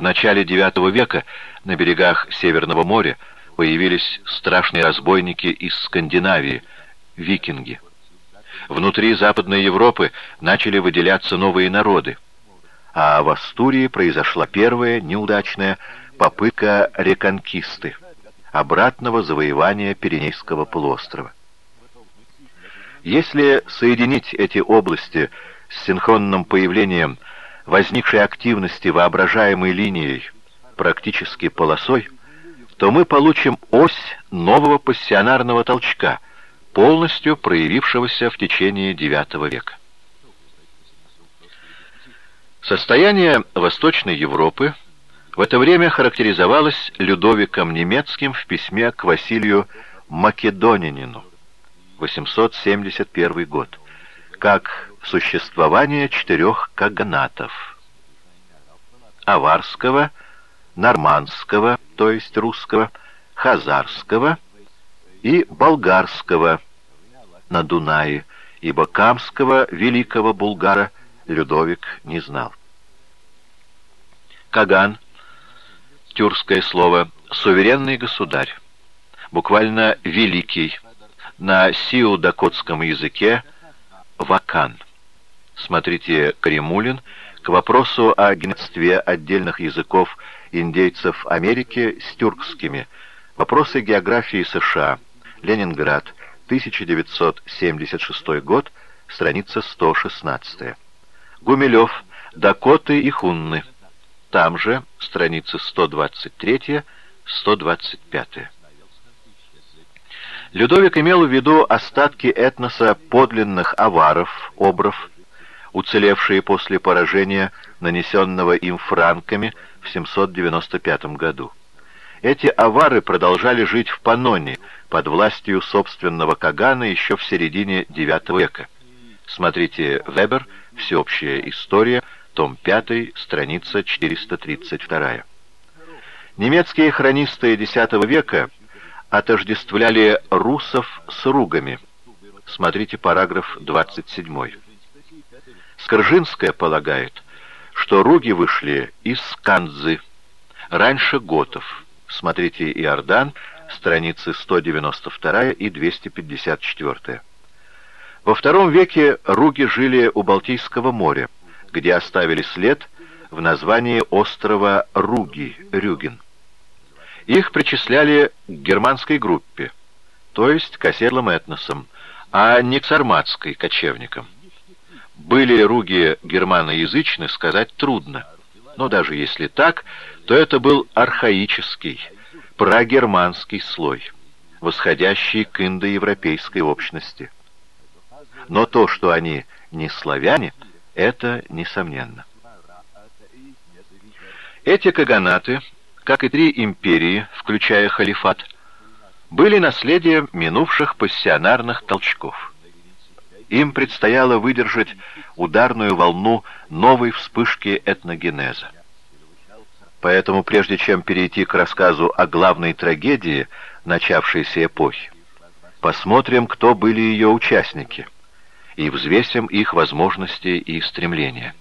В начале IX века на берегах Северного моря появились страшные разбойники из Скандинавии, викинги. Внутри Западной Европы начали выделяться новые народы, а в Астурии произошла первая неудачная попытка реконкисты, обратного завоевания Пиренейского полуострова. Если соединить эти области с синхронным появлением возникшей активности воображаемой линией, практически полосой, то мы получим ось нового пассионарного толчка, полностью проявившегося в течение IX века. Состояние Восточной Европы в это время характеризовалось Людовиком Немецким в письме к Василию Македонянину, 871 год, как существование четырех каганатов – аварского, нормандского, то есть русского, хазарского и болгарского на Дунае, ибо камского великого булгара Людовик не знал. Каган, тюркское слово «суверенный государь», буквально «великий», на сиудакотском языке «вакан». Смотрите Кремулин к вопросу о генетстве отдельных языков индейцев Америки с тюркскими. Вопросы географии США. Ленинград, 1976 год, страница 116. Гумилев, Дакоты и Хунны. Там же, страницы 123-125. Людовик имел в виду остатки этноса подлинных аваров, обров, уцелевшие после поражения, нанесенного им франками в 795 году. Эти авары продолжали жить в Паноне под властью собственного Кагана еще в середине IX века. Смотрите Вебер «Всеобщая история», том 5, страница 432. Немецкие хронисты X века отождествляли русов с ругами. Смотрите параграф 27. Скржинская полагает, что руги вышли из Канзы, раньше готов. Смотрите Иордан, страницы 192 и 254. Во втором веке руги жили у Балтийского моря, где оставили след в названии острова Руги, Рюген. Их причисляли к германской группе, то есть к оседлым этносам, а не к сарматской кочевникам. Были ли руги германоязычны, сказать трудно. Но даже если так, то это был архаический, прогерманский слой, восходящий к индоевропейской общности. Но то, что они не славяне, это несомненно. Эти каганаты как и три империи, включая халифат, были наследием минувших пассионарных толчков. Им предстояло выдержать ударную волну новой вспышки этногенеза. Поэтому прежде чем перейти к рассказу о главной трагедии начавшейся эпохи, посмотрим, кто были ее участники, и взвесим их возможности и стремления.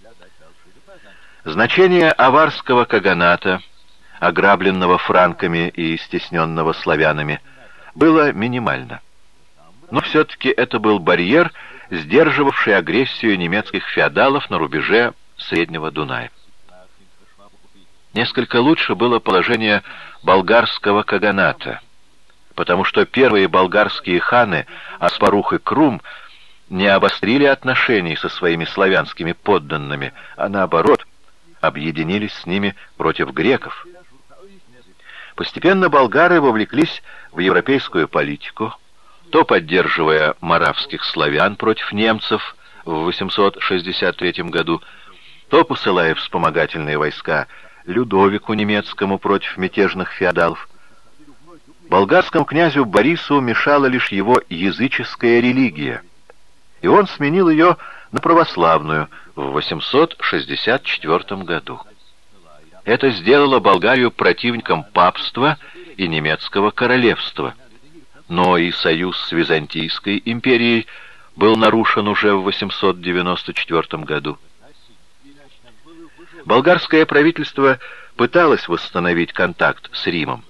Значение аварского каганата – ограбленного франками и стесненного славянами, было минимально. Но все-таки это был барьер, сдерживавший агрессию немецких феодалов на рубеже Среднего Дуная. Несколько лучше было положение болгарского каганата, потому что первые болгарские ханы, Аспарух и Крум, не обострили отношений со своими славянскими подданными, а наоборот, объединились с ними против греков. Постепенно болгары вовлеклись в европейскую политику, то поддерживая маравских славян против немцев в 863 году, то посылая вспомогательные войска Людовику немецкому против мятежных феодалов. Болгарскому князю Борису мешала лишь его языческая религия, и он сменил ее на православную в 864 году. Это сделало Болгарию противником папства и немецкого королевства. Но и союз с Византийской империей был нарушен уже в 894 году. Болгарское правительство пыталось восстановить контакт с Римом,